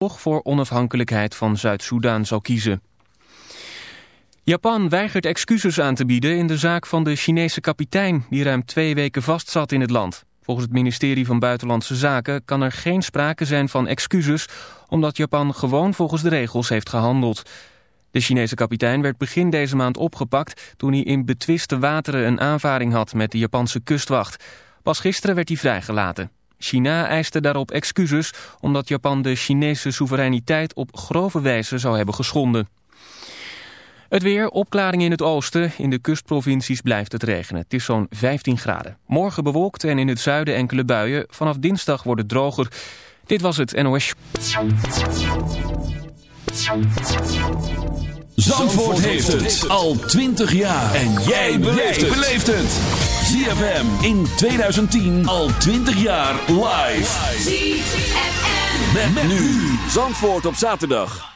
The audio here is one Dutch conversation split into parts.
toch voor onafhankelijkheid van Zuid-Soedan zal kiezen. Japan weigert excuses aan te bieden in de zaak van de Chinese kapitein... die ruim twee weken vastzat in het land. Volgens het ministerie van Buitenlandse Zaken kan er geen sprake zijn van excuses... omdat Japan gewoon volgens de regels heeft gehandeld. De Chinese kapitein werd begin deze maand opgepakt... toen hij in betwiste wateren een aanvaring had met de Japanse kustwacht. Pas gisteren werd hij vrijgelaten. China eiste daarop excuses omdat Japan de Chinese soevereiniteit op grove wijze zou hebben geschonden. Het weer, opklaring in het oosten. In de kustprovincies blijft het regenen. Het is zo'n 15 graden. Morgen bewolkt en in het zuiden enkele buien. Vanaf dinsdag wordt het droger. Dit was het NOS. Zandvoort heeft het al 20 jaar. En jij beleeft het. ZFM in 2010 al 20 jaar live. ZFM. Met, nu. Zandvoort op zaterdag.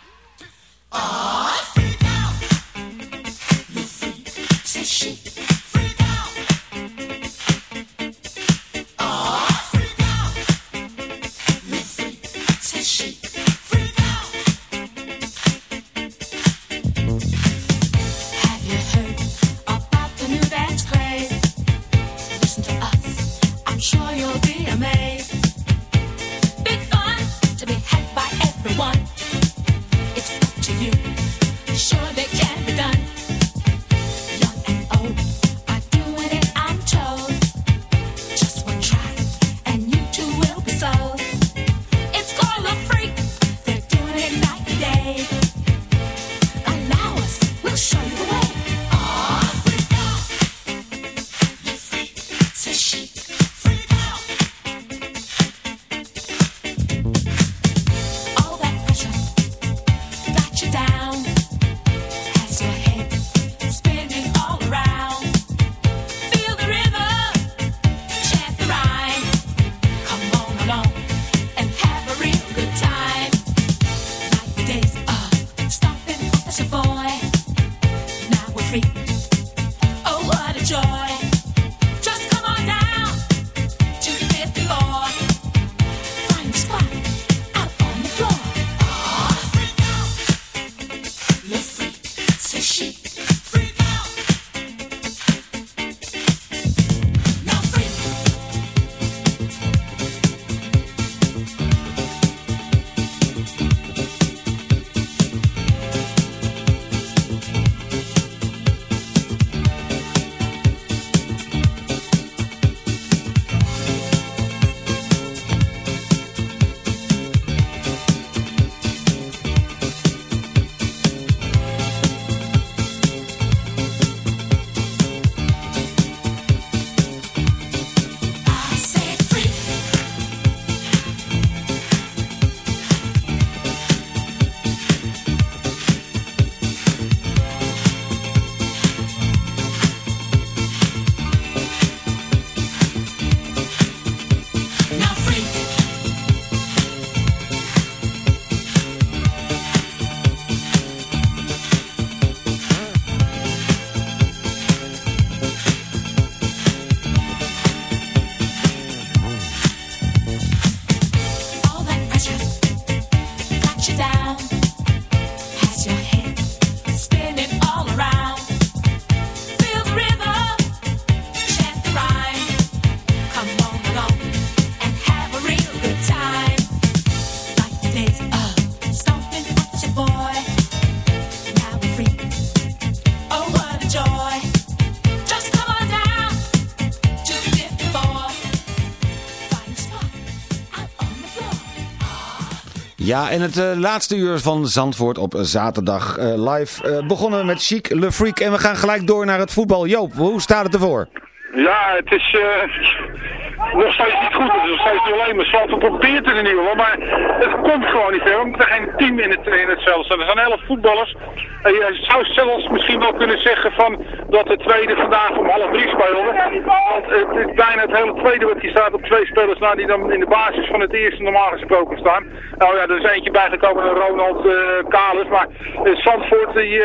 You down. Ja, en het eh, laatste uur van Zandvoort op zaterdag eh, live eh, begonnen we met Chic Le Freak. En we gaan gelijk door naar het voetbal. Joop, hoe staat het ervoor? Ja, het is nog steeds niet goed. Het is nog steeds niet alleen maar Zandvoort probeert het in ieder geval. Maar het komt gewoon niet ver. We moeten geen team in het, in het veld staan. Er zijn elf voetballers. En je zou zelfs misschien wel kunnen zeggen van dat de tweede vandaag om half drie speelde. Want het is bijna het hele tweede wat hier staat op twee spelers na die dan in de basis van het eerste normaal gesproken staan. Nou ja, er is eentje bijgekomen, Ronald uh. Maar uh, Zandvoort die, uh,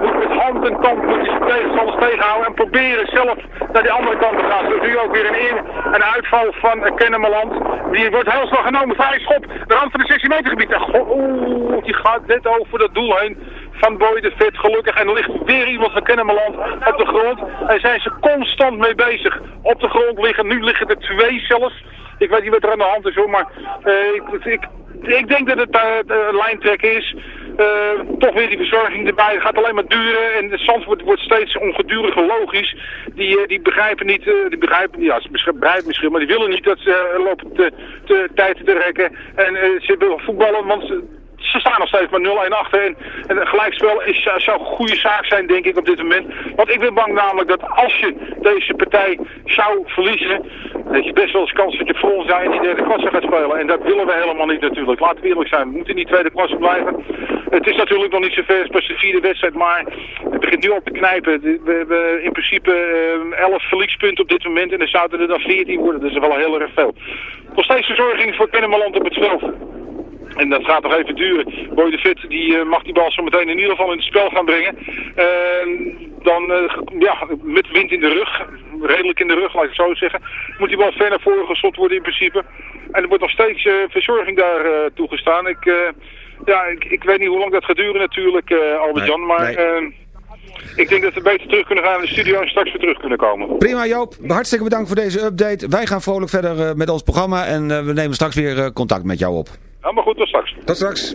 moet met hand en tand moet tegenstanders tegenhouden en proberen zelf naar die andere kant te gaan. Zodat u ook weer een, in, een uit uitval van uh, Kennemerland. Die wordt heel snel genomen. Vrij schop. De rand van de 16 meter gebied. Oeh, die gaat net over dat doel heen van Boy de Vet, gelukkig. En er ligt weer iemand van Kennemerland op de grond. Daar zijn ze constant mee bezig. Op de grond liggen, nu liggen er twee zelfs. Ik weet niet wat er aan de hand is hoor, maar uh, ik, ik, ik, denk dat het uh, de lijntrek is. Toch weer die verzorging erbij. Het gaat alleen maar duren en de Zandvoort wordt steeds ongeduriger logisch. Die, die begrijpen niet, die begrijpen, ja, ze begrijpen misschien, maar die willen niet dat ze lopen te, te, tijd te rekken. En ze willen voetballen, want ze staan nog steeds maar 0-1 achter. En, en een gelijkspel is, zou een goede zaak zijn, denk ik, op dit moment. Want ik ben bang namelijk dat als je deze partij zou verliezen... dat je best wel eens kans dat je voor ons in die derde klasse gaat spelen. En dat willen we helemaal niet natuurlijk. Laten we eerlijk zijn. We moeten in die tweede klasse blijven. Het is natuurlijk nog niet zo ver. Het is pas de vierde wedstrijd. Maar het begint nu op te knijpen. We hebben in principe 11 uh, verliespunten op dit moment. En dan zouden er dan 14 worden. Dat is wel heel erg veel. Nog steeds verzorging voor Kennemerland op het veld. En dat gaat nog even duren. Boy de Fit die, uh, mag die bal zo meteen in ieder geval in het spel gaan brengen. Uh, dan, uh, ja, met wind in de rug, redelijk in de rug, laat ik het zo zeggen, moet die bal ver naar voren geschopt worden in principe. En er wordt nog steeds uh, verzorging daar toegestaan. Ik, ja, ik, ik, weet niet hoe lang dat gaat duren natuurlijk, Albert-Jan, nee, maar... Nee. Ik denk dat we beter terug kunnen gaan in de studio en straks weer terug kunnen komen. Prima Joop, hartstikke bedankt voor deze update. Wij gaan vrolijk verder met ons programma en we nemen straks weer contact met jou op. Helemaal goed, tot straks. Tot straks.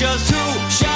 just who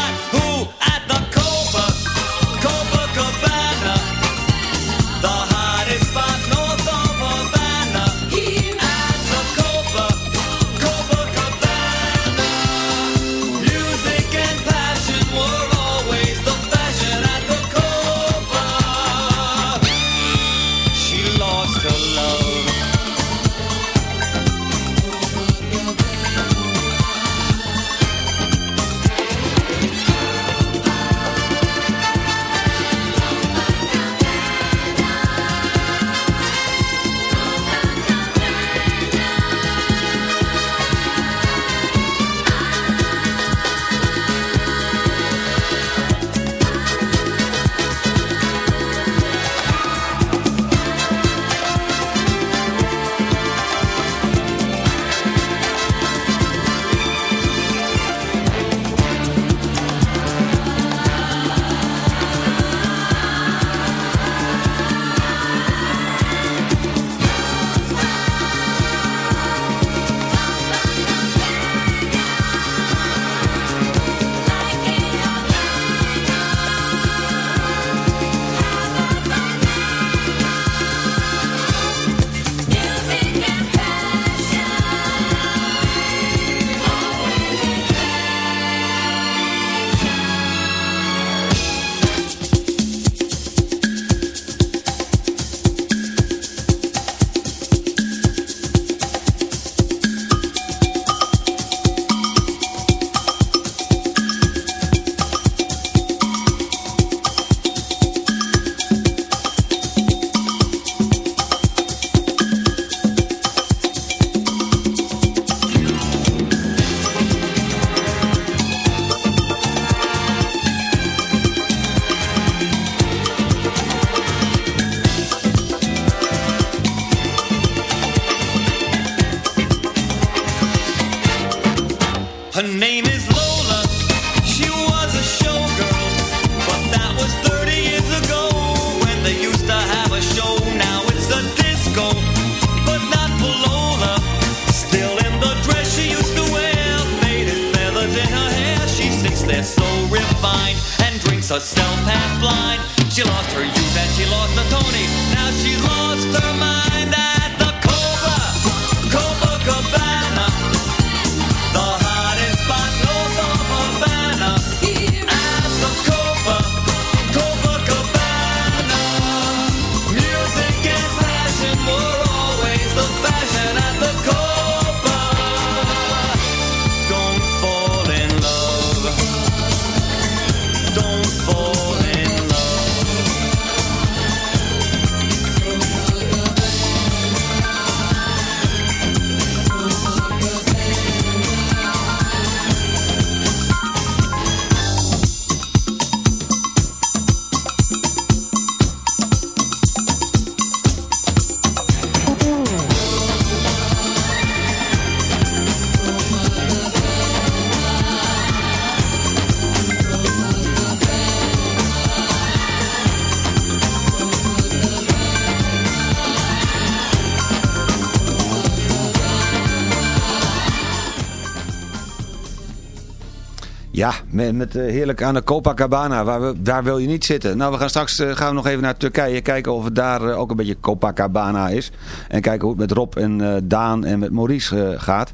Ja, met, met eh, heerlijk aan de Copacabana. Waar we, daar wil je niet zitten. Nou, we gaan straks eh, gaan we nog even naar Turkije. Kijken of het daar eh, ook een beetje Copacabana is. En kijken hoe het met Rob en Daan en met Maurice gaat.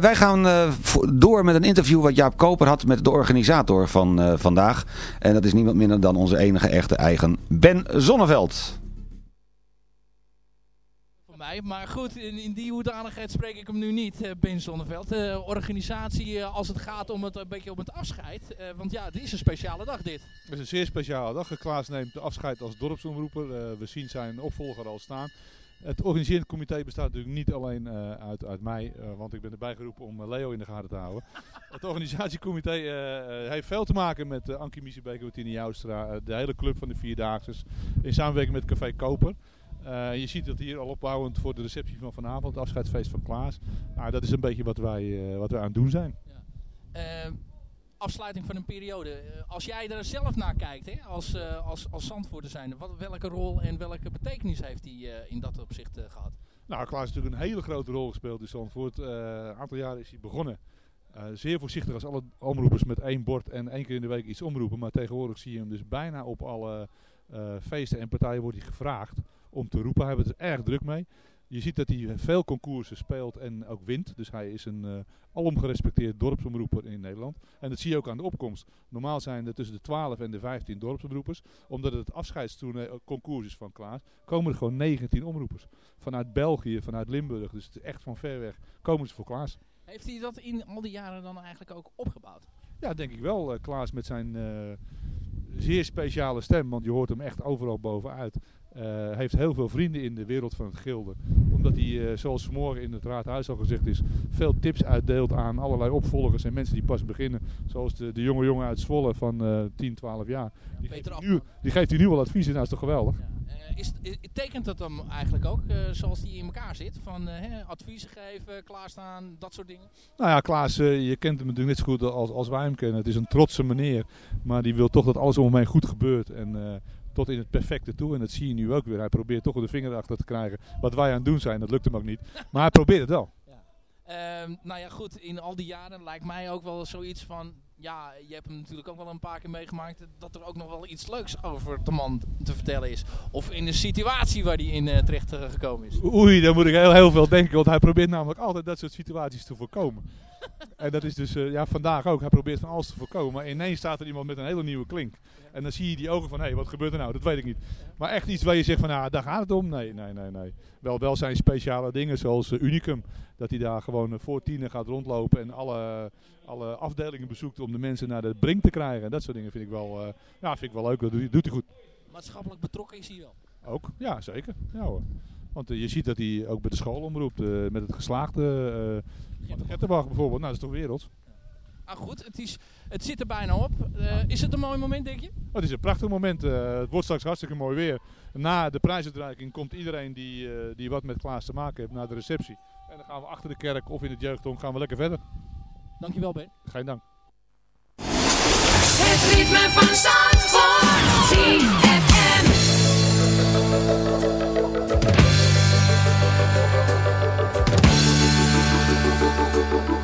Wij gaan door met een interview wat Jaap Koper had met de organisator van vandaag. En dat is niemand minder dan onze enige echte eigen Ben Zonneveld. Maar goed, in, in die hoedanigheid spreek ik hem nu niet, eh, Ben Zonneveld. De organisatie eh, als het gaat om het een beetje om het afscheid. Eh, want ja, het is een speciale dag dit. Het is een zeer speciale dag. Klaas neemt afscheid als dorpsomroeper. Eh, we zien zijn opvolger al staan. Het organiserend comité bestaat natuurlijk niet alleen eh, uit, uit mij, eh, want ik ben erbij geroepen om eh, Leo in de gaten te houden. het organisatiecomité eh, eh, heeft veel te maken met Ankie Miesebeek Tini Joustra, eh, de hele club van de Vierdaagse, in samenwerking met Café Koper. Eh, je ziet dat hier al opbouwend voor de receptie van vanavond, het afscheidsfeest van Klaas. Nou, dat is een beetje wat wij, eh, wat wij aan het doen zijn. Eh, afsluiting van een periode. Als jij er zelf naar kijkt, hè, als, als, als Zandvoorter zijnde, wat, welke rol en welke betekenis heeft hij in dat opzicht eh, gehad? Nou, Klaas heeft natuurlijk een hele grote rol gespeeld in Zandvoort. Een aantal jaren is hij begonnen. Zeer voorzichtig als alle omroepers met één bord en één keer in de week iets omroepen. Maar tegenwoordig zie je hem dus bijna op alle feesten en partijen wordt hij gevraagd om te roepen. Hij heeft het er erg druk mee. Je ziet dat hij veel concoursen speelt en ook wint. Dus hij is een uh, alom gerespecteerd dorpsomroeper in Nederland. En dat zie je ook aan de opkomst. Normaal zijn er tussen de 12 en de 15 dorpsomroepers. Omdat het afscheidsconcours is van Klaas, komen er gewoon 19 omroepers. Vanuit België, vanuit Limburg. Dus het is echt van ver weg komen ze voor Klaas. Heeft hij dat in al die jaren dan eigenlijk ook opgebouwd? Ja, denk ik wel. Klaas met zijn uh, zeer speciale stem, want je hoort hem echt overal bovenuit. Uh, heeft heel veel vrienden in de wereld van het gilde. Omdat hij, uh, zoals vanmorgen in het raadhuis al gezegd is, veel tips uitdeelt aan allerlei opvolgers en mensen die pas beginnen. Zoals de, de jonge jongen uit Zwolle van uh, 10, 12 jaar. Die, Peter geeft nu, die geeft hij nu al advies en dat is toch geweldig? Ja. Is, is, tekent dat dan eigenlijk ook zoals die in elkaar zit? Van hè, adviezen geven, klaarstaan, dat soort dingen? Nou ja, Klaas, je kent hem natuurlijk net zo goed als, als wij hem kennen. Het is een trotse meneer, maar die wil toch dat alles om hem heen goed gebeurt. En tot in het perfecte toe. En dat zie je nu ook weer. Hij probeert toch de vinger erachter te krijgen. Wat wij aan het doen zijn, dat lukt hem ook niet. Maar hij probeert het wel. Ja. Um, nou ja, goed. In al die jaren lijkt mij ook wel zoiets van... Ja, je hebt hem natuurlijk ook wel een paar keer meegemaakt... dat er ook nog wel iets leuks over de man te vertellen is. Of in de situatie waar hij in uh, terecht uh, gekomen is. Oei, daar moet ik heel, heel veel denken. Want hij probeert namelijk altijd dat soort situaties te voorkomen. en dat is dus uh, ja, vandaag ook. Hij probeert van alles te voorkomen. Maar ineens staat er iemand met een hele nieuwe klink. En dan zie je die ogen van, hé, hey, wat gebeurt er nou? Dat weet ik niet. Maar echt iets waar je zegt van, nou, daar gaat het om. Nee, nee, nee, nee. Wel, wel zijn speciale dingen zoals uh, Unicum. Dat hij daar gewoon uh, voor tienen gaat rondlopen en alle, alle afdelingen bezoekt om de mensen naar de brink te krijgen. En dat soort dingen vind ik wel, uh, ja, vind ik wel leuk. Dat doet, doet hij goed. Maatschappelijk betrokken is hij wel? Ook, ja, zeker. Ja, hoor. Want je ziet dat hij ook bij de school omroept. met het geslaagde uh, Gettenbach bijvoorbeeld. Nou, dat is toch werelds. Ah, goed, het, is, het zit er bijna op. Uh, is het een mooi moment, denk je? Oh, het is een prachtig moment. Uh, het wordt straks hartstikke mooi weer. Na de prijsuitreiking komt iedereen die, uh, die wat met Klaas te maken heeft naar de receptie. En dan gaan we achter de kerk of in het jeugdhong gaan we lekker verder. Dankjewel, Ben. Geen dank. Het ritme van Zandvoort. Boop boop boop boop.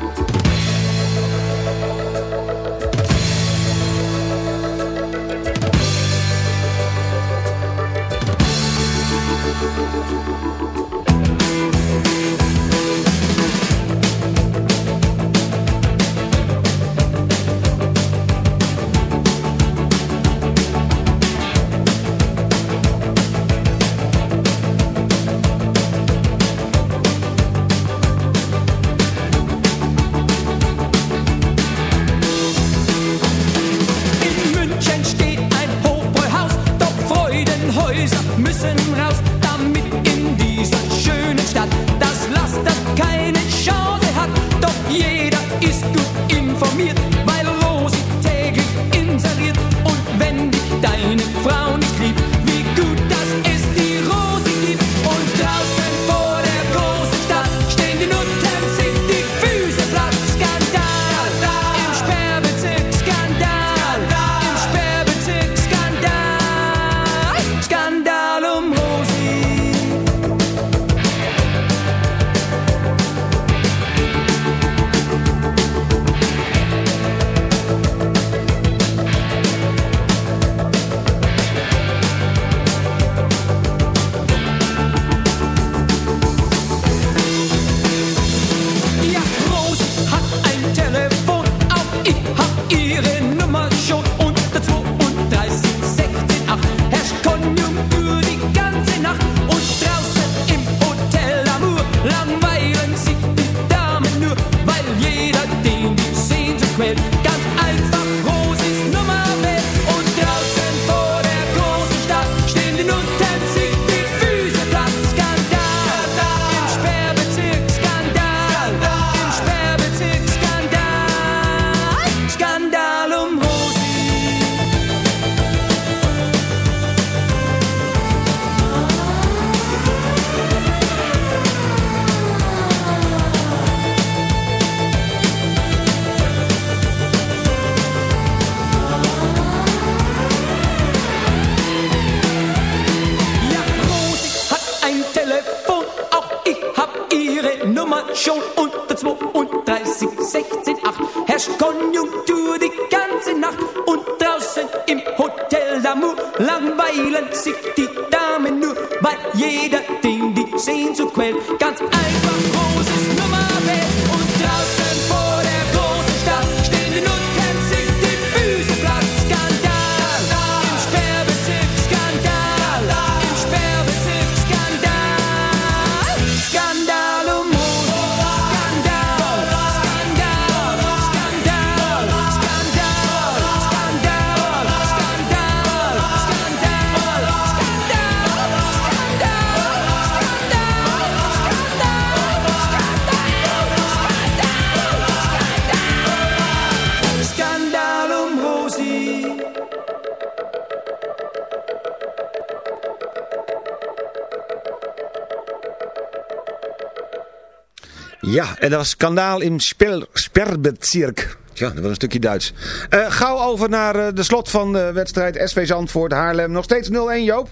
En dat was skandaal in Sper Sperbezirk. Ja, dat was een stukje Duits. Eh, gauw over naar eh, de slot van de wedstrijd SV Zandvoort Haarlem. Nog steeds 0-1 Joop?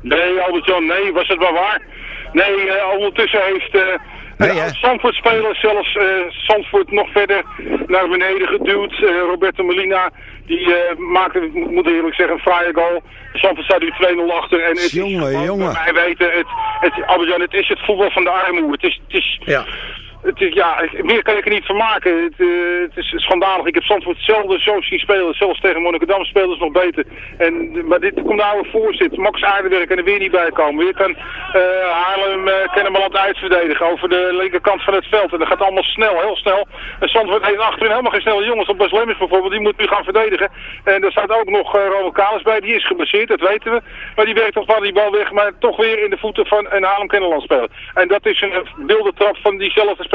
Nee, Albert-Jan, nee, was het wel waar? Nee, eh, ondertussen heeft Nee, de hè? Zandvoort-speler zelfs eh, Zandvoort nog verder naar beneden geduwd. Roberto Molina, die eh, maakte, ik moet eerlijk zeggen, een fraaie goal. Zandvoort staat nu 2-0 achter. En het is Jongen, gewoon, jongen. Wij weten, het, het, het is het voetbal van de armoede. Het is, het is, Ja. Het is, ja, meer kan ik er niet van maken. Het, eh, het is schandalig. Ik heb Zandvoort zelden zo zien spelen. Zelfs tegen Monnikendam spelen ze nog beter. En, maar dit komt de oude voorzit. Max Aardenwerk kan er weer niet bij komen. Weer kan eh Haarlem uh, uitverdedigen over de linkerkant van het veld. En dat gaat allemaal snel, heel snel. En Zandvoort heeft achterin helemaal geen snelle jongens. Op Bas Lemmers bijvoorbeeld, die moet nu gaan verdedigen. En er staat ook nog uh, Ronald Kalis bij. Die is geblesseerd, dat weten we. Maar die werkt toch wel die bal weg. Maar toch weer in de voeten van een Haarlem Kennemerland speler. En dat is een wilde trap van diezelfde speler.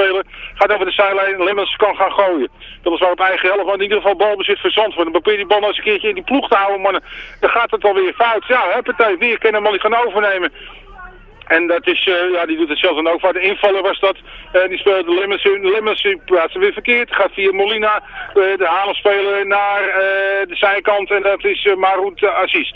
Gaat over de zijlijn. Lemmers kan gaan gooien. Dat is wel op eigen helft. Maar in ieder geval balbezit voor Zandvoort. Dan probeer die bal nou eens een keertje in die ploeg te houden. Maar dan gaat het alweer fout. Ja, hè, partij. Weer Kennemerland gaan overnemen. En dat is, eh, ja, die doet het zelfs dan ook. Waar de invaller was dat. Eh, die speelde Lemmers in. Lemmers in plaatsen weer verkeerd. Gaat via Molina, eh, de Haarlem-speler, naar de zijkant. En dat is uh, Maroet uh, Aziz.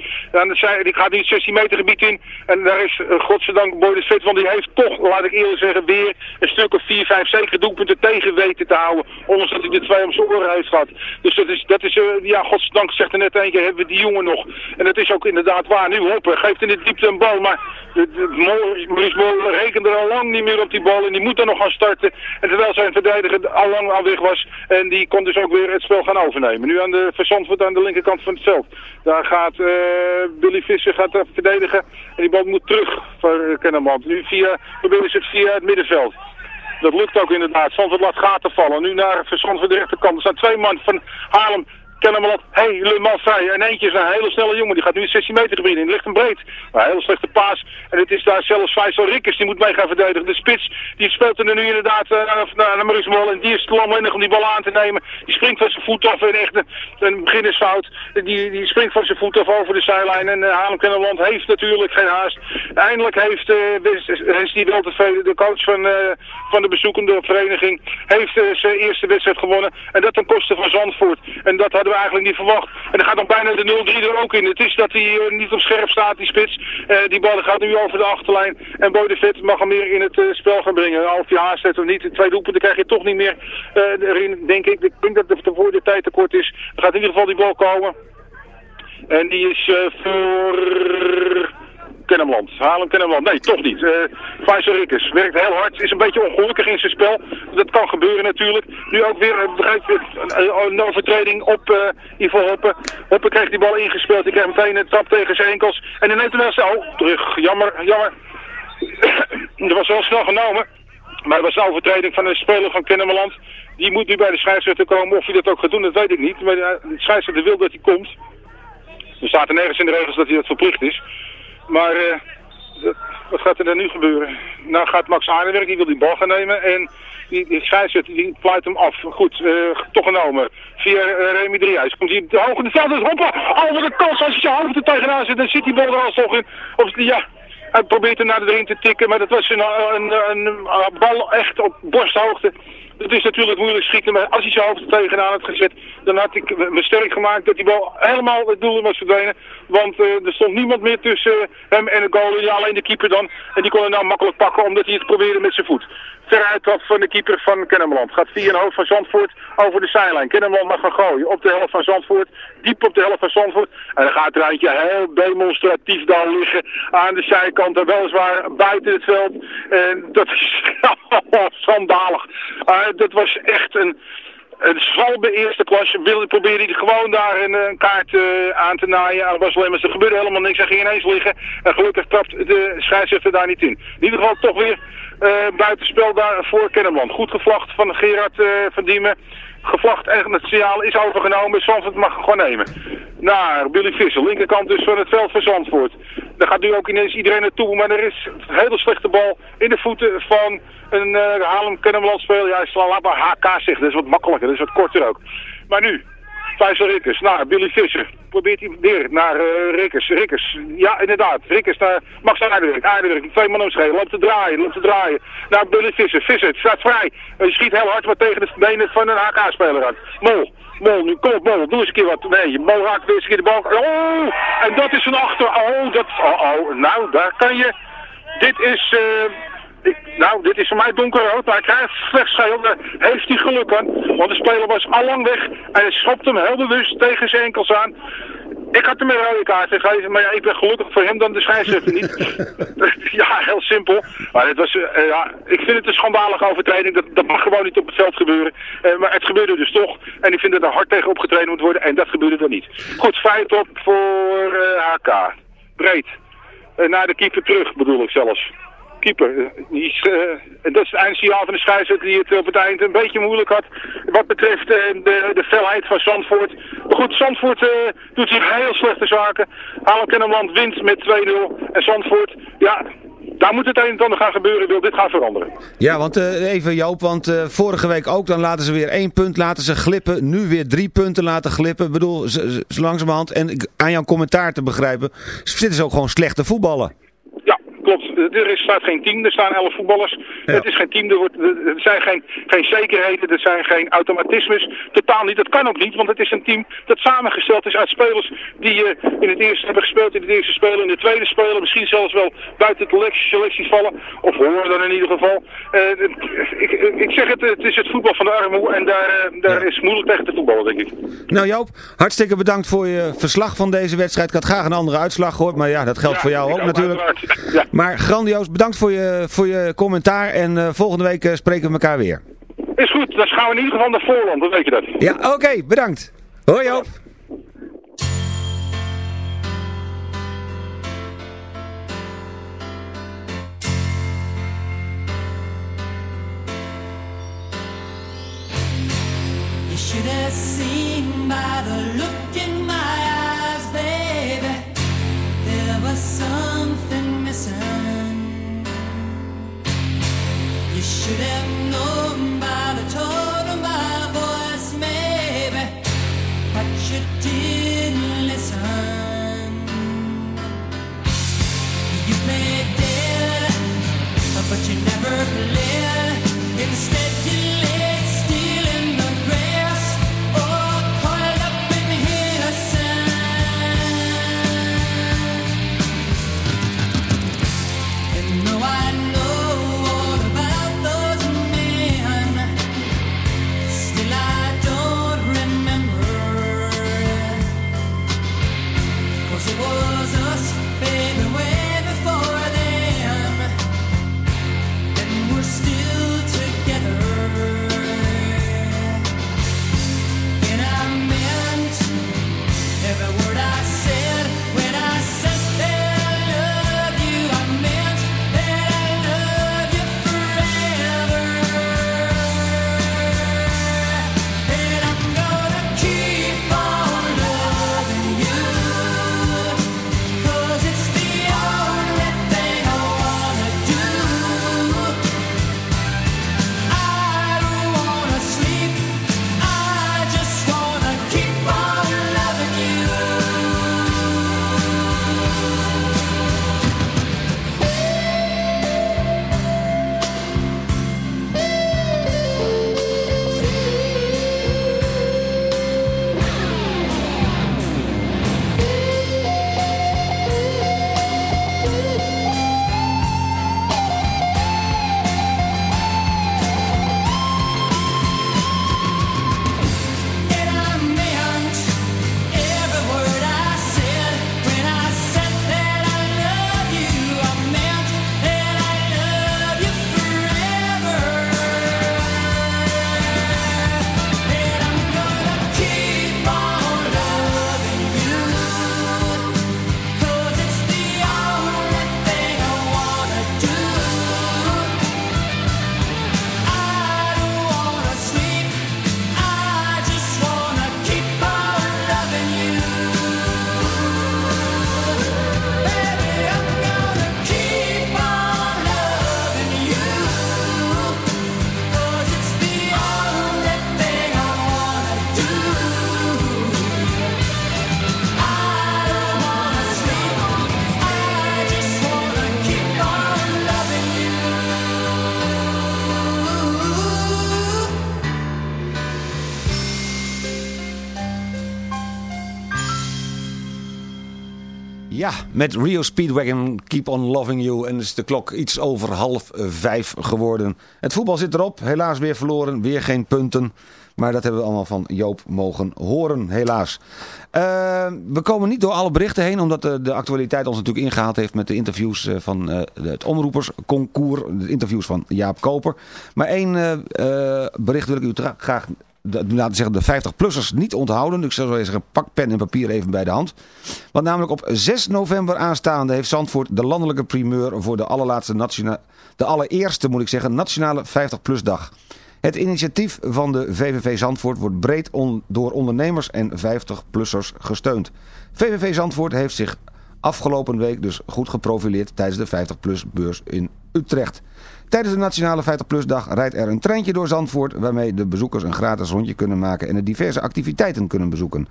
Die gaat nu het 16 meter gebied in. En daar is uh, godzijdank Boy de Vet. Want die heeft toch, laat ik eerlijk zeggen, weer een stuk of 4, 5 zekere doelpunten tegen weten te houden. Ondanks dat hij de twee om zijn oren heeft gehad. Dus dat is, dat is uh, ja, godzijdank zegt er net een keer, hebben we die jongen nog. En dat is ook inderdaad waar. Nu hoppen, geeft in de diepte een bal. Maar de, de, Maurice Mol rekende er al lang niet meer op die bal en die moet dan nog gaan starten. En terwijl zijn verdediger al lang al weg was en die kon dus ook weer het spel gaan overnemen. Nu aan de Verzandvoort aan de linkerkant van het veld. Daar gaat uh, Billy Visser gaat er verdedigen en die bal moet terug voor Kennemerland. Nu via, proberen het via het middenveld. Dat lukt ook inderdaad. Zandvoort laat gaten vallen. Nu naar Verzandvoort de rechterkant. Er staan twee man van Haarlem En eentje is een hele snelle jongen. Die gaat nu het 16 meter gebied in. Ligt hem breed. Maar een hele slechte paas. En het is daar zelfs Faisal Rikkers. Die moet mee gaan verdedigen. De spits die speelt er nu inderdaad uh, naar, naar. En die is te lamlendig om die bal aan te nemen. Die springt van zijn voet af. En echt een, een beginnersfout. Die, die springt van zijn voet af over de zijlijn. En uh, Haarlem Kennemerland heeft natuurlijk geen haast. Eindelijk heeft uh, die wel. De coach van, uh, van de bezoekende vereniging heeft zijn eerste wedstrijd gewonnen. En dat ten koste van Zandvoort. En dat hadden eigenlijk niet verwacht. En dan gaat nog bijna de 0-3 er ook in. Het is dat hij uh, niet op scherp staat, die spits. Uh, die bal gaat nu over de achterlijn. En Boy de mag hem meer in het uh, spel gaan brengen. Of je haast of niet. De twee doelpunten krijg je toch niet meer erin, denk ik. Ik denk dat het voor de tijd tekort is. Er gaat in ieder geval die bal komen. En die is voor... Kennemerland. Haarlem Kennemerland. Nee, toch niet. Uh, Faisal Rikkers werkt heel hard. Is een beetje ongelukkig in zijn spel. Dat kan gebeuren natuurlijk. Nu ook weer uh, een overtreding op uh, Ivo Hoppen. Hoppen krijgt die bal ingespeeld. Die krijgt meteen een trap tegen zijn enkels. En dan neemt hij wel snel terug. Jammer, jammer. dat was wel snel genomen. Maar het was een overtreding van een speler van Kennemerland. Die moet nu bij de scheidsrechter komen. Of hij dat ook gaat doen, dat weet ik niet. Maar de scheidsrechter wil dat hij komt. Er staat er nergens in de regels dat hij dat verplicht is. Maar uh, wat gaat er dan nu gebeuren? Nou gaat Max Aardenwerk, die wil die bal gaan nemen en die, die scheidsrechter die fluit hem af. Goed, uh, toch genomen. Via uh, Remy Driehuis. Komt hij de in de veld, dus hoppa! Al wat een kans als je je hoofd er tegenaan zit, dan zit die bal er alsnog in. Of, ja, hij probeert hem naar de erin te tikken, maar dat was een, een, een bal echt op borsthoogte. Het is natuurlijk moeilijk schieten, maar als hij zijn hoofd tegenaan had gezet, dan had ik me sterk gemaakt dat die bal helemaal het doel was verdwenen. Want eh, er stond niemand meer tussen eh, hem en de goal, ja, alleen de keeper dan. En die kon hem nou makkelijk pakken omdat hij het probeerde met zijn voet. Veruit dat van de keeper van Kennemerland. Gaat via een hoofd van Zandvoort over de zijlijn. Kennemerland mag gaan gooien op de helft van Zandvoort. Diep op de helft van Zandvoort. En dan gaat eentje heel demonstratief daar liggen aan de zijkant. En weliswaar buiten het veld. En dat is schandalig. Dat was echt een... Een schalbe eerste klas wilde, probeerde hij gewoon daar een, een kaart uh, aan te naaien. Was alleen er gebeurde helemaal niks. Hij ging ineens liggen. En gelukkig trapt de scheidsrechter daar niet in. In ieder geval toch weer uh, buitenspel daar voor Kennemerland. Goed gevlacht van Gerard van Diemen. Gevlacht en het signaal is overgenomen. Zandvoort mag gewoon nemen. Naar Billy Visser, linkerkant dus van het veld van Zandvoort. Daar gaat nu ook ineens iedereen naartoe. Maar er is een hele slechte bal in de voeten van een uh, Haarlem Kennemerland speler. Ja, maar HK zeggen. Dat is wat makkelijker. Dat is wat korter ook. Maar nu, Faisal Rikkers naar Billy Visser. Probeert hij weer naar uh, Rikkers. Rikkers, ja inderdaad. Rikkers naar Max Aardewerk. Aardewerk, twee man omschreven. Loopt te draaien, loopt te draaien. Naar Billy Visser. Visser staat vrij. Hij schiet heel hard wat tegen de benen van een HK-speler aan. Mol. Mol, nu kom op Mol, doe eens een keer wat. Nee, Mol raakt weer eens een keer de bal. Oh, en dat is een achter. Oh, dat, oh, oh. Nou, daar kan je... Dit is... Ik, nou, dit is voor mij donkerrood, maar hij krijgt slechts. Daar heeft hij geluk aan. Want de speler was al lang weg. En hij schopt hem heel bewust tegen zijn enkels aan. Ik had hem een rode kaart gegeven, maar ja, ik ben gelukkig voor hem dan de scheidsrechter niet. ja, heel simpel. Maar het was, uh, ja, ik vind het een schandalige overtreding. Dat, dat mag gewoon niet op het veld gebeuren. Uh, maar het gebeurde dus toch. En ik vind dat er hard tegen opgetreden moet worden. En dat gebeurde dan niet. Goed, feit op voor uh, HK. Breed. naar de keeper terug bedoel ik zelfs keeper. Die uh, dat is het eindsignaal van de scheidsrechter die het op het eind een beetje moeilijk had. Wat betreft uh, de, de felheid van Zandvoort. Maar goed, Zandvoort doet zich heel slechte zaken. Haarlem Kennemerland wint met 2-0. En Zandvoort, ja, daar moet het een en ander gaan gebeuren, wil dit gaan veranderen. Ja, want even Joop, want vorige week ook, dan laten ze weer één punt laten ze glippen. Nu weer drie punten laten glippen. Ik bedoel, zo langzamerhand, en aan jouw commentaar te begrijpen, zitten ze ook gewoon slechte voetballen. Er is, staat geen team, er staan elf voetballers. Ja. Het is geen team, er, wordt, er zijn geen, geen zekerheden, er zijn geen automatismes. Totaal niet, dat kan ook niet, want het is een team dat samengesteld is uit spelers die uh, in het eerste hebben gespeeld, in het eerste spelen, in de tweede spelen, misschien zelfs wel buiten de selecties vallen, of horen dan in ieder geval. Uh, ik, ik, zeg het, het is het voetbal van de armoe en daar, uh, daar ja. is moeilijk tegen te voetballen, denk ik. Nou Joop, hartstikke bedankt voor je verslag van deze wedstrijd. Ik had graag een andere uitslag gehoord, maar ja, dat geldt ja, voor jou ook natuurlijk. Ja. Maar grandioos, bedankt voor je, voor je commentaar en uh, volgende week uh, spreken we elkaar weer. Is goed, dan gaan we in ieder geval naar Voorland, dan weet je dat. Ja, oké, okay, bedankt. Hoi Joop. You should have seen by the look in my eyes, baby. There was something missing. Should have known by the tone of my voice, maybe, but you didn't listen. You played dead, but you never played. Instead, you met Rio Speedwagon, Keep on Loving You. En is de klok iets over half vijf geworden. Het voetbal zit erop, helaas weer verloren, weer geen punten. Maar dat hebben we allemaal van Joop mogen horen, helaas. Uh, we komen niet door alle berichten heen, omdat de, de, actualiteit ons natuurlijk ingehaald heeft met de interviews uh, van uh, het omroepersconcours. De interviews van Jaap Koper. Maar één bericht wil ik u graag de, laten zeggen, de 50-plussers niet onthouden. Ik zou zo zeggen, pak pen en papier even bij de hand. Want namelijk op 6 november aanstaande heeft Zandvoort de landelijke primeur voor de allerlaatste de allereerste moet ik zeggen, nationale 50-plus dag. Het initiatief van de VVV Zandvoort wordt breed door ondernemers en 50-plussers gesteund. VVV Zandvoort heeft zich afgelopen week dus goed geprofileerd tijdens de 50-plus beurs in Utrecht. Tijdens de Nationale 50PLUS dag rijdt er een treintje door Zandvoort... waarmee de bezoekers een gratis rondje kunnen maken en de diverse activiteiten kunnen bezoeken.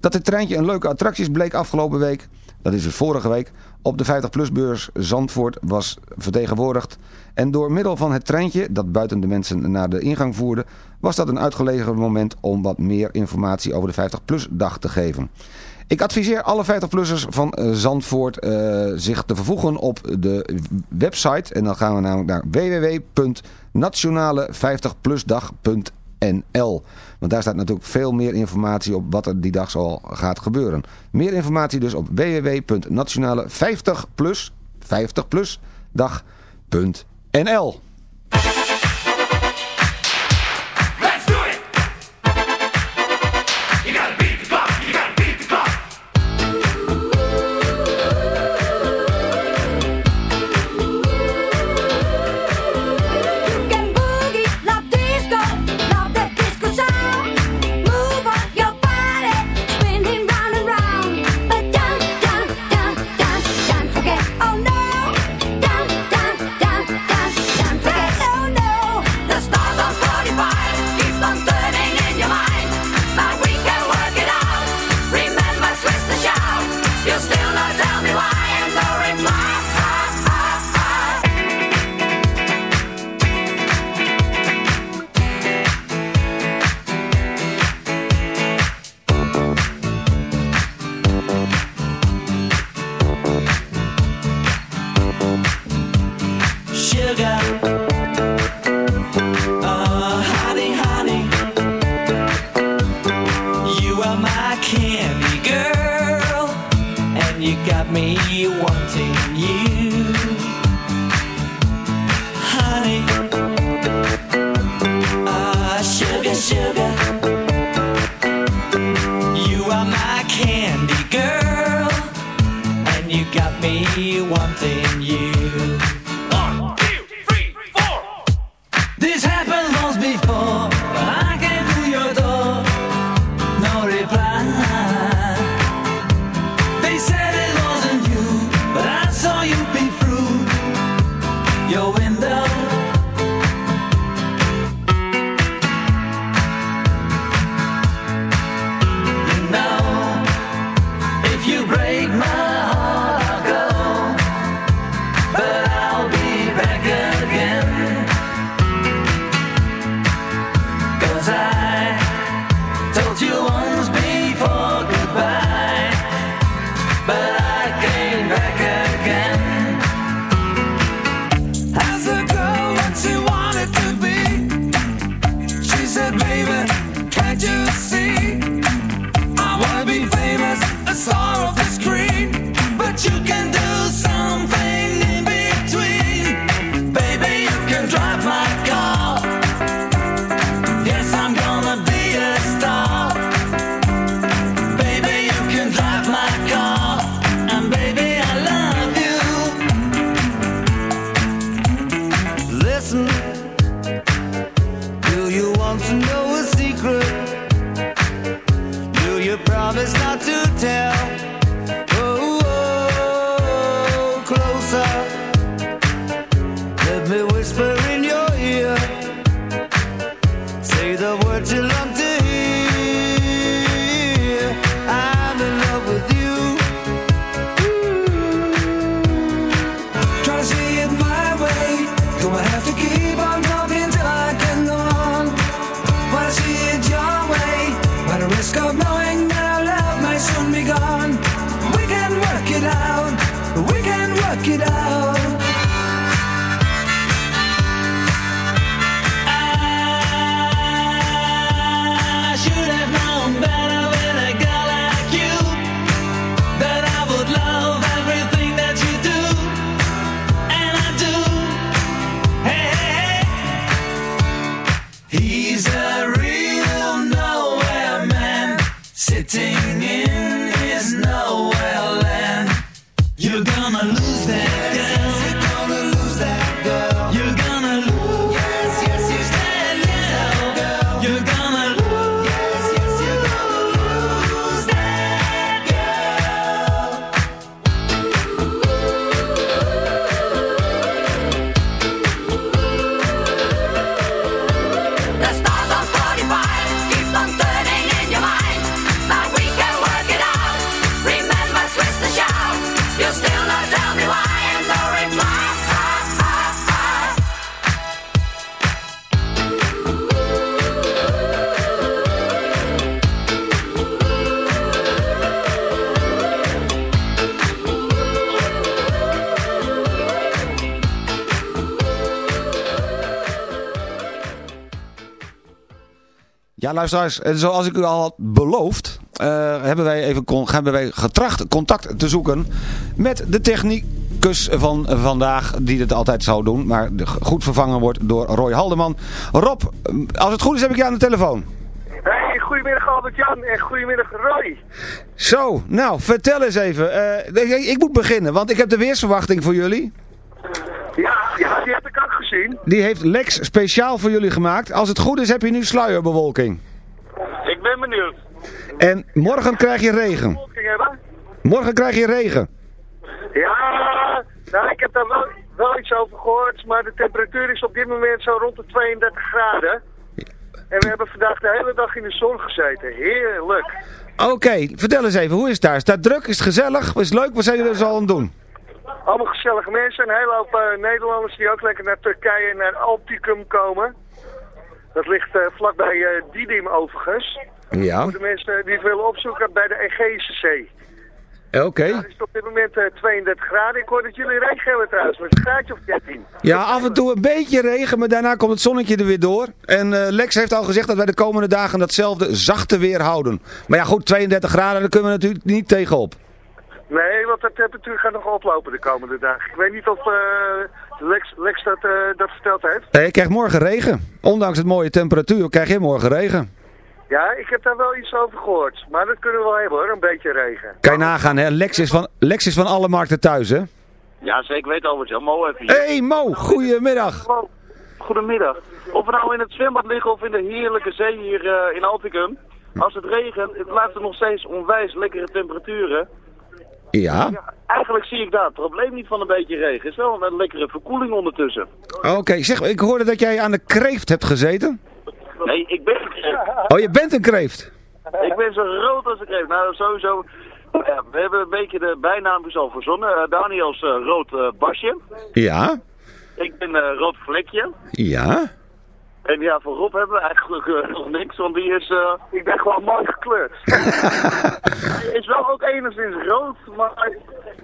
Dat het treintje een leuke attractie bleek afgelopen week, dat is dus vorige week... op de 50PLUS beurs Zandvoort was vertegenwoordigd. En door middel van het treintje, dat buiten de mensen naar de ingang voerde... was dat een uitgelegen moment om wat meer informatie over de 50PLUS dag te geven. Ik adviseer alle 50-plussers van uh, Zandvoort uh, zich te vervoegen op de website. En dan gaan we namelijk naar www.nationale50plusdag.nl Want daar staat natuurlijk veel meer informatie op wat er die dag zal gaat gebeuren. Meer informatie dus op www.nationale50plus luisteraars, en zoals ik u al had beloofd, eh, hebben wij even con- hebben wij getracht contact te zoeken met de technicus van vandaag, die het altijd zou doen, maar goed vervangen wordt door Roy Haldeman. Rob, als het goed is heb ik je aan de telefoon. Hey, goedemiddag Albert-Jan en goedemiddag Roy. Zo, nou, vertel eens even. Eh, ik moet beginnen, want ik heb de weersverwachting voor jullie. Ja, ja, die heb ik ook gezien. Die heeft Lex speciaal voor jullie gemaakt. Als het goed is heb je nu sluierbewolking. Ik ben benieuwd. En morgen krijg je regen. Morgen krijg je regen. Ja, nou, ik heb daar wel, wel iets over gehoord, maar de temperatuur is op dit moment zo rond de 32 graden. En we hebben vandaag de hele dag in de zon gezeten. Heerlijk. Oké, vertel eens even, hoe is het daar? Is het daar druk? Is het gezellig? Is het leuk? Wat zijn jullie er zo aan het doen? Allemaal gezellige mensen. Een hele hoop eh, Nederlanders die ook lekker naar Turkije en naar Alpticum komen. Dat ligt eh, vlakbij eh Didim overigens. Ja, Voor de mensen die het willen opzoeken bij de Egeïsche Zee. oké. Het is op dit moment eh, 32 graden. Ik hoor dat jullie regen hebben trouwens, met een graadje of 13. Ja, af en toe een beetje regen, maar daarna komt het zonnetje er weer door. En Lex heeft al gezegd dat wij de komende dagen datzelfde zachte weer houden. Maar ja goed, 32 graden, daar kunnen we natuurlijk niet tegenop. Nee, want de temperatuur gaat nog oplopen de komende dagen. Ik weet niet of eh, Lex, Lex dat, eh, dat verteld heeft. Nee, je krijgt morgen regen. Ondanks het mooie temperatuur krijg je morgen regen. Ja, ik heb daar wel iets over gehoord. Maar dat kunnen we wel hebben hoor, een beetje regen. Kan je nagaan, hè? Lex is van, Lex is van alle markten thuis, hè? Ja, zeker weet Albert Jan. Mo even Hé hey Mo, goedemiddag. Goedemiddag. Of we nou in het zwembad liggen of in de heerlijke zee hier eh, in Alticum. Als het regent, het blijft er nog steeds onwijs lekkere temperaturen. Ja, Ja, eigenlijk zie ik daar het probleem niet van een beetje regen. Het is wel een lekkere verkoeling ondertussen. oké. Zeg, ik hoorde dat jij aan de kreeft hebt gezeten. Nee, ik ben, Oh, je bent een kreeft. ik ben zo rood als ik kreeg. Nou, sowieso. Ja, we hebben een beetje de bijnaampjes al verzonnen. Eh, Daniels eh, rood eh, basje. Ja, Ik ben rood vlekje. ja. En ja, voor Rob hebben we eigenlijk eh, nog niks, want die is... eh, Ik ben gewoon mooi gekleurd. Hij is wel ook enigszins rood, maar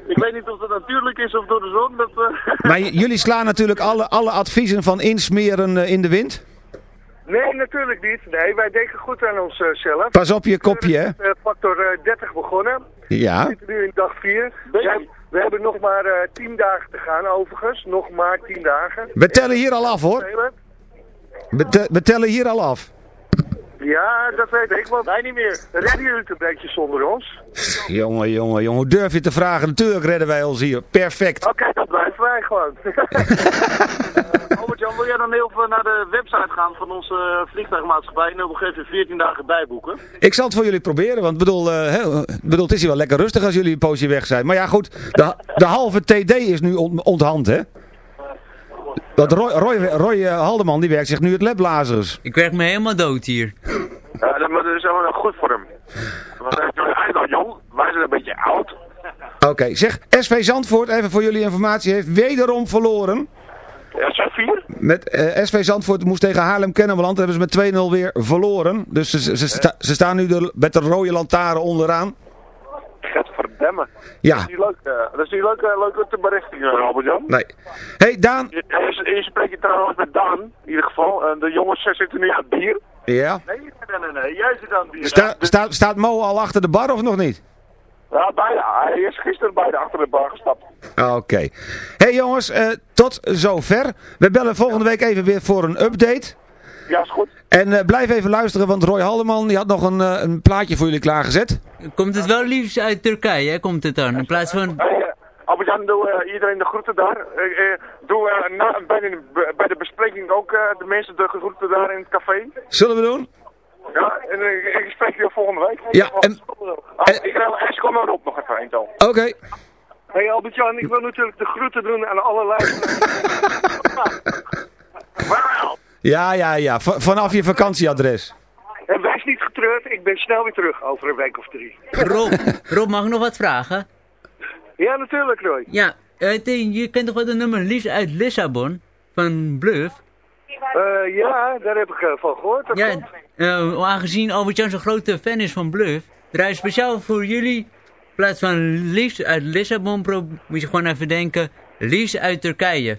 ik weet niet of dat natuurlijk is of door de zon. Dat, eh, Maar jullie slaan natuurlijk alle, alle adviezen van insmeren in de wind. Nee, natuurlijk niet. Nee, wij denken goed aan onszelf. Pas op je kopje, hè? Uh, factor eh, 30 begonnen. We Ja. zitten nu in dag 4. We, we hebben nog maar eh 10 dagen te gaan overigens. Nog maar 10 dagen. We tellen hier al af, hoor. We, te- we tellen hier al af. Ja, dat weet ik, want wij niet meer. Redden jullie het een beetje zonder ons? Jongen, jongen, jongen. Hoe durf je te vragen? Natuurlijk redden wij ons hier. Perfect. Oké, dat blijven wij gewoon. Albert-Jan, wil jij dan heel veel naar de website gaan van onze eh, vliegtuigmaatschappij en dan nog even 14 dagen bijboeken? Ik zal het voor jullie proberen, want bedoel, eh, hè, bedoel, het is hier wel lekker rustig als jullie een poosje weg zijn. Maar ja, goed, de, de halve TD is nu on- onthand, hè? Want Roy, Roy, Roy eh, Haldeman, die werkt zich nu het leblazers. Ik werk me helemaal dood hier. Ja, dat, maar dat is allemaal nog goed voor hem. Want hij is nog jong, wij zijn een beetje oud. Oké, zeg, SV Zandvoort, even voor jullie informatie, heeft wederom verloren. Ja, zo vier? Met, eh, SV Zandvoort moest tegen Haarlem Kennemerland, hebben ze met 2-0 weer verloren. Dus ze, ze, ze sta- ze staan nu de, met de rode lantaarn onderaan. Ja. Dat is niet leuk, eh, dat is niet leuk, eh, leuk te berichten, eh, Albert-Jan. Nee. hey, Daan. Eerst, eerst spreek je trouwens met Daan, in ieder geval. Eh, de jongens eh, zitten nu aan het bier. Ja. Nee, nee, nee, nee, jij zit aan het bier. Sta, staat, staat Mo al achter de bar of nog niet? Ja, bijna. Hij is gisteren bijna achter de bar gestapt. Oké. hey, jongens, eh, tot zover. We bellen volgende week even weer voor een update. Ja, is goed. En eh, blijf even luisteren, want Roy Haldeman die had nog een, eh, een plaatje voor jullie klaargezet. Komt het wel liefst uit Turkije, hè? Komt het dan? In plaats van... Eh, Albert-Jan, doe iedereen de groeten daar. Doe na, bij, de, bij de bespreking ook eh, de mensen de groeten daar in het café. Zullen we doen? Ja, en ik spreek je volgende week. Ja, en- Ah, ik ga ik kom er op nog even een tal. Oké. Hey Albert-Jan, ik wil natuurlijk de groeten doen aan alle luisteraars. Ja, ja, ja. V- vanaf je vakantieadres. En wees niet getreurd, ik ben snel weer terug over een week of drie. Rob, Rob, mag ik nog wat vragen? Ja, natuurlijk Roy. Ja, eh, je kent toch wel de nummer Lies uit Lissabon? Van Bluff? Eh, ja, daar heb ik eh, van gehoord. Dat Ja, eh, aangezien Albert-Jan zo'n grote fan is van Bluff, draai speciaal voor jullie, in plaats van Lies uit Lissabon, pro- moet je gewoon even denken, Lies uit Turkije.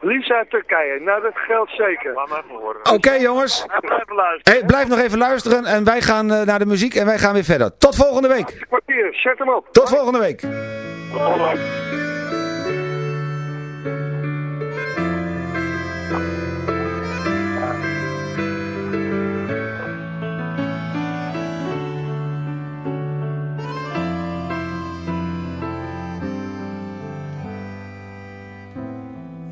Lies uit Turkije, nou dat geldt zeker. Laat me even horen. Oké, jongens. Blijf luisteren. Hey, blijf nog even luisteren en wij gaan eh, naar de muziek en wij gaan weer verder. Tot volgende week. Kwartier, zet hem op. Tot volgende week.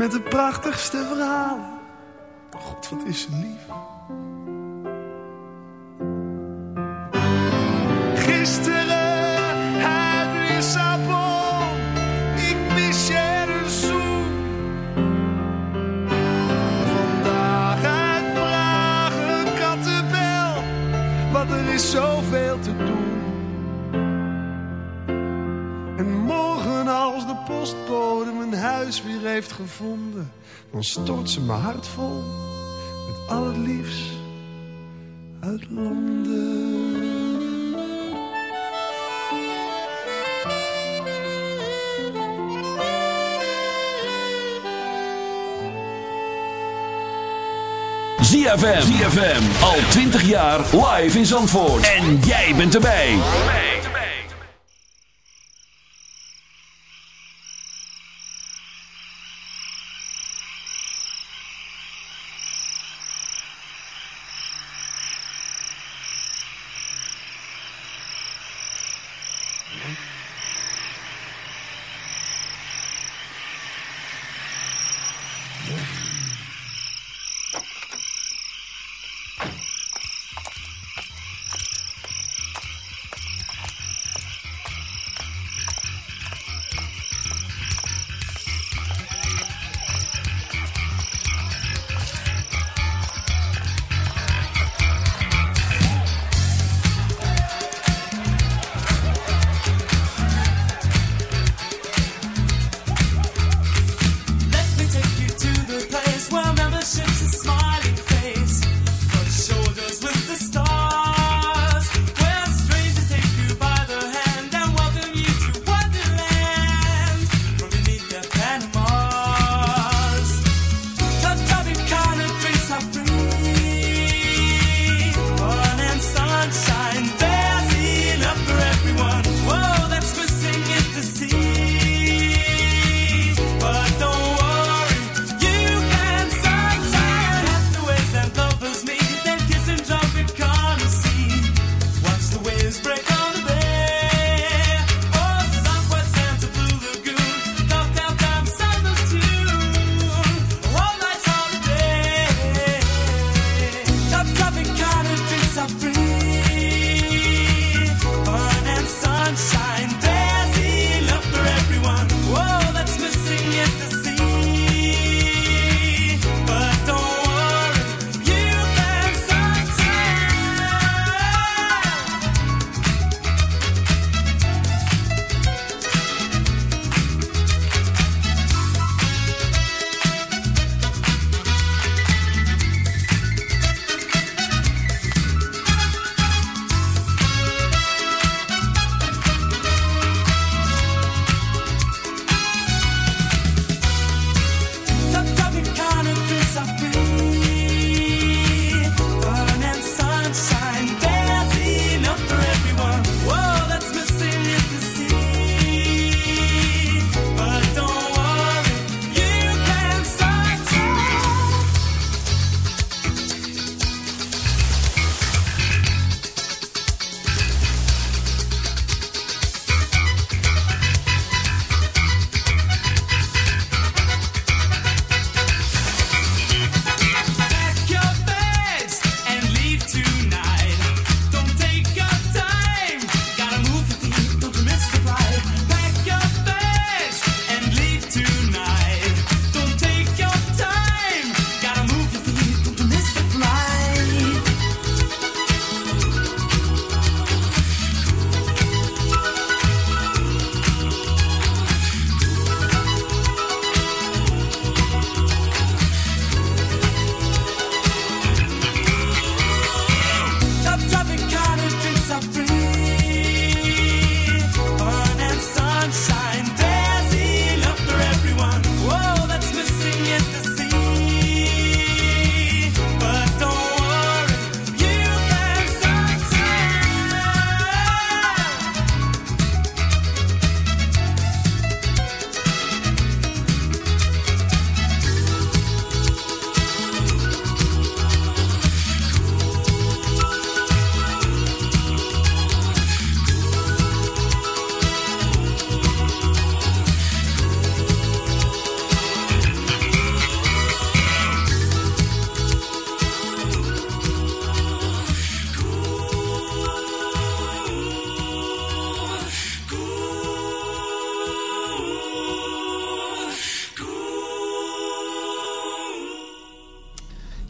Met de prachtigste verhalen. God, wat is ze lief. Gisteren uit Lissabon. Ik mis je de zoen. Vandaag uit Praag een kattenbel. Want er is zoveel te doen. postbode mijn huis weer heeft gevonden, dan stort ze mijn hart vol met al het liefst uit Londen. ZFM. ZFM. Al 20 jaar live in Zandvoort. En jij bent erbij.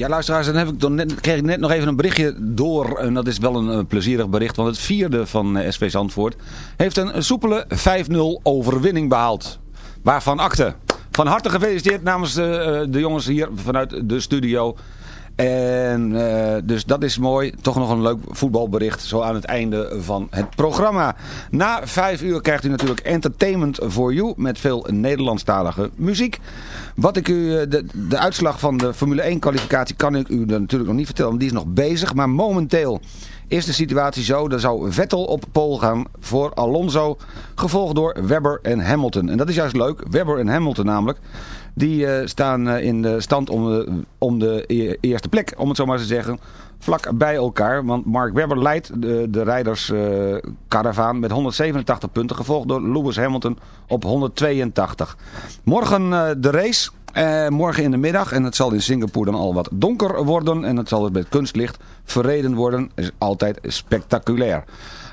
Ja, luisteraars, dan, heb ik dan kreeg ik net nog even een berichtje door. En dat is wel een, eh, plezierig bericht, want het vierde van eh, SV Zandvoort heeft een soepele 5-0 overwinning behaald. Waarvan akte. Van harte gefeliciteerd namens de eh, jongens hier vanuit de studio en eh, dus dat is mooi. Toch nog een leuk voetbalbericht zo aan het einde van het programma. Na vijf uur krijgt u natuurlijk Entertainment for You met veel Nederlandstalige muziek. Wat ik u, eh, de, de uitslag van de Formule 1 kwalificatie kan ik u natuurlijk nog niet vertellen, die is nog bezig. Maar momenteel is de situatie zo. Dan zou Vettel op pole gaan voor Alonso. Gevolgd door Webber en Hamilton. En dat is juist leuk. Webber en Hamilton namelijk. Die eh, staan eh, in de stand om de, om de e- eerste plek. Om het zo maar te zeggen. Vlak bij elkaar. Want Mark Webber leidt de, de rijderskaravaan met 187 punten. Gevolgd door Lewis Hamilton op 182. Morgen eh, de race. Eh, morgen in de middag. En het zal in Singapore dan al wat donker worden. En het zal dus met kunstlicht verreden worden. Is altijd spectaculair.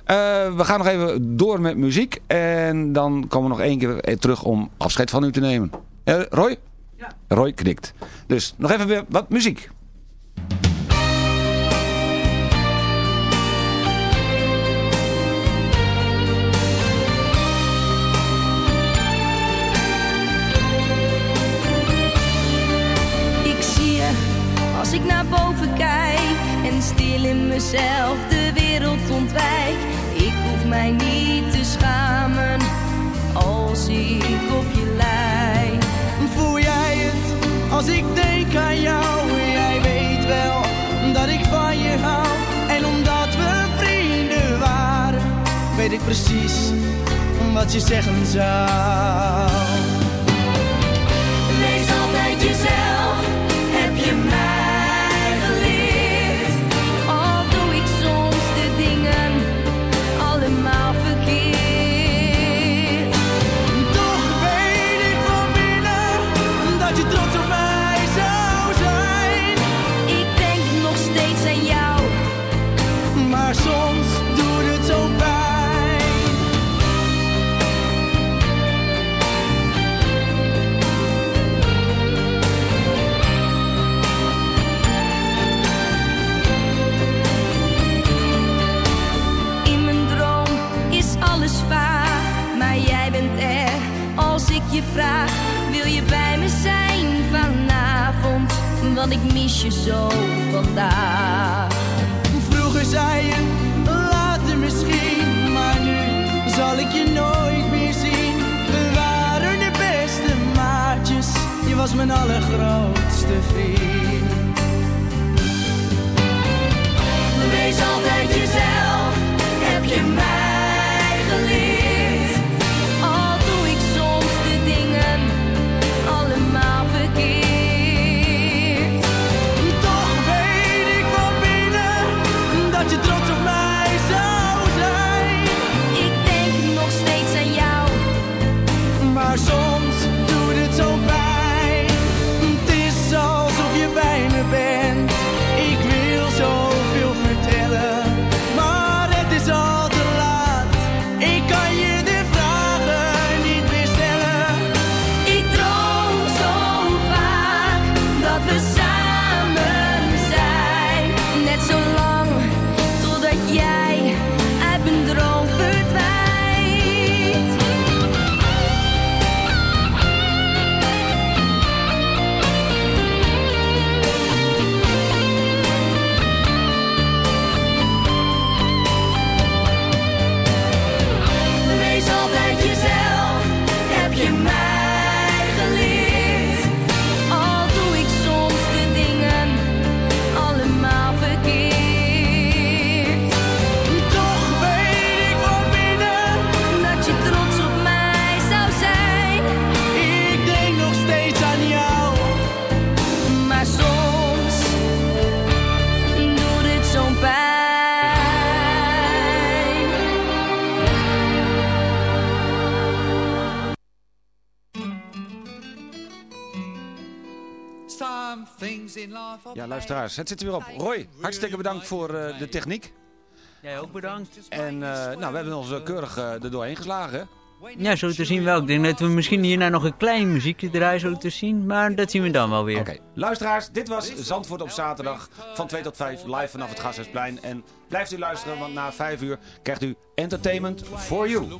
Eh, we gaan nog even door met muziek. En dan komen we nog één keer eh, terug om afscheid van u te nemen. Eh, Roy? Ja. Roy knikt. Dus nog even weer wat muziek. Ik zie je als ik naar boven kijk en stil in mezelf de wereld ontwijk. Ik hoef mij niet als ik denk aan jou? Jij weet wel dat ik van je hou. En omdat we vrienden waren, weet ik precies wat je zeggen zou. Luisteraars, het zit er weer op. Roy, hartstikke bedankt voor eh, de techniek. Jij ook bedankt. En eh, nou, we hebben ons eh, keurig er doorheen geslagen. Ja, zo te zien wel. Ik denk dat we misschien hierna nog een klein muziekje draaien, zo te zien. Maar dat zien we dan wel weer. Oké, luisteraars, dit was Zandvoort op zaterdag van 2 tot 5 live vanaf het Gasthuisplein. En blijft u luisteren, want na 5 uur krijgt u entertainment for you.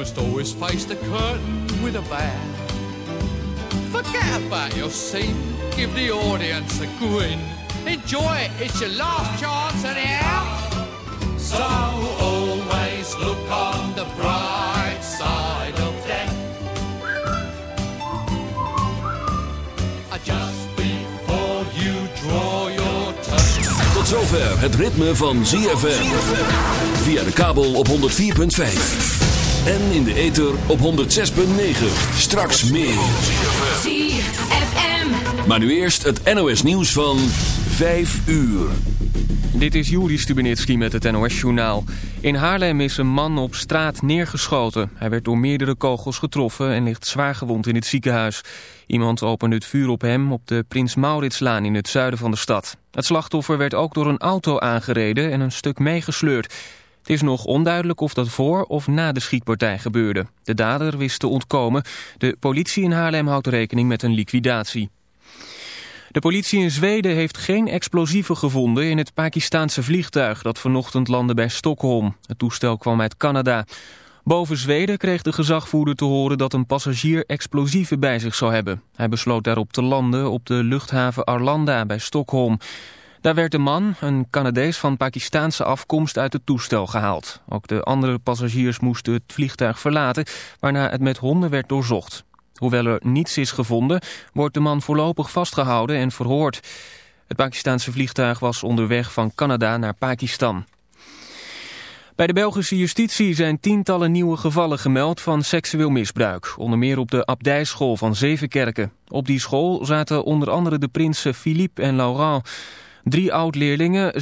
must always face the curtain with a bow. Forget about your scene, give the audience a grin. Enjoy it, it's your last chance anyhow. So always look on the bright side of death. Uh, Just before you draw your turn. Tot zover het ritme van ZFM. Via de kabel op 104.5. En in de ether op 106.9. Straks meer. ZFM. Maar nu eerst het NOS nieuws van 5 uur. Dit is Juri Stubenitski met het NOS-journaal. In Haarlem is een man op straat neergeschoten. Hij werd door meerdere kogels getroffen en ligt zwaar gewond in het ziekenhuis. Iemand opende het vuur op hem op de Prins Mauritslaan in het zuiden van de stad. Het slachtoffer werd ook door een auto aangereden en een stuk meegesleurd. Is nog onduidelijk of dat voor of na de schietpartij gebeurde. De dader wist te ontkomen. De politie in Haarlem houdt rekening met een liquidatie. De politie in Zweden heeft geen explosieven gevonden in het Pakistaanse vliegtuig dat vanochtend landde bij Stockholm. Het toestel kwam uit Canada. Boven Zweden kreeg de gezagvoerder te horen dat een passagier explosieven bij zich zou hebben. Hij besloot daarop te landen op de luchthaven Arlanda bij Stockholm. Daar werd de man, een Canadees van Pakistaanse afkomst, uit het toestel gehaald. Ook de andere passagiers moesten het vliegtuig verlaten, waarna het met honden werd doorzocht. Hoewel er niets is gevonden, wordt de man voorlopig vastgehouden en verhoord. Het Pakistaanse vliegtuig was onderweg van Canada naar Pakistan. Bij de Belgische justitie zijn tientallen nieuwe gevallen gemeld van seksueel misbruik. Onder meer op de abdijschool van Zevenkerken. Op die school zaten onder andere de prinsen Philippe en Laurent. Drie oud-leerlingen